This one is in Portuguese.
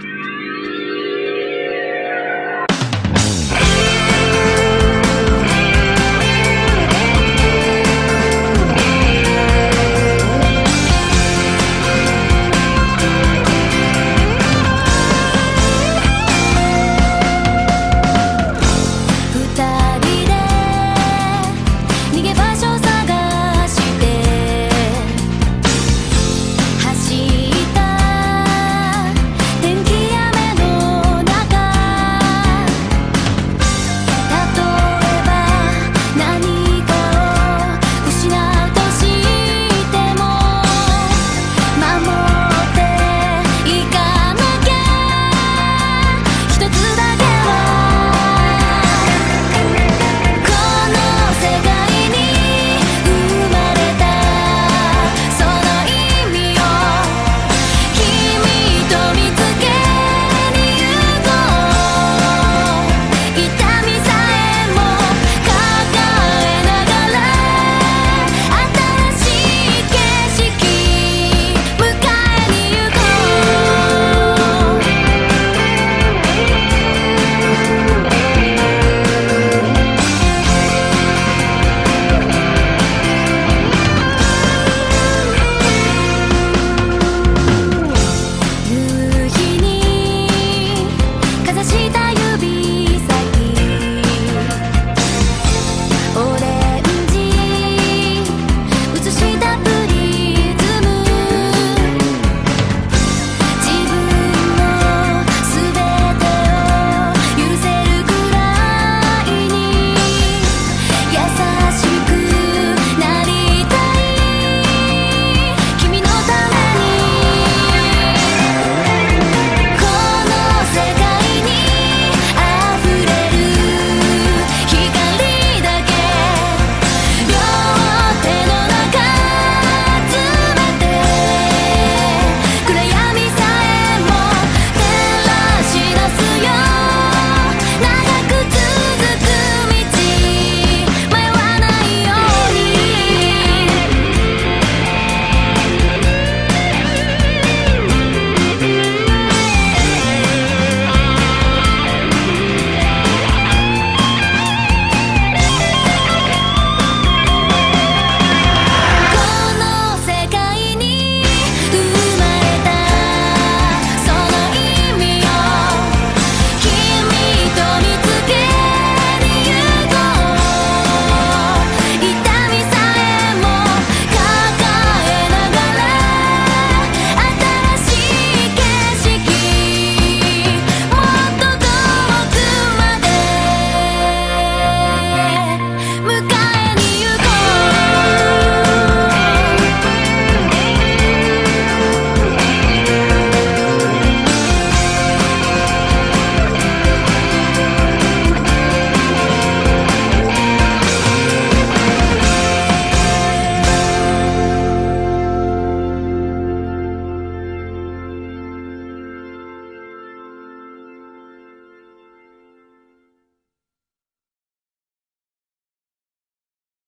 Música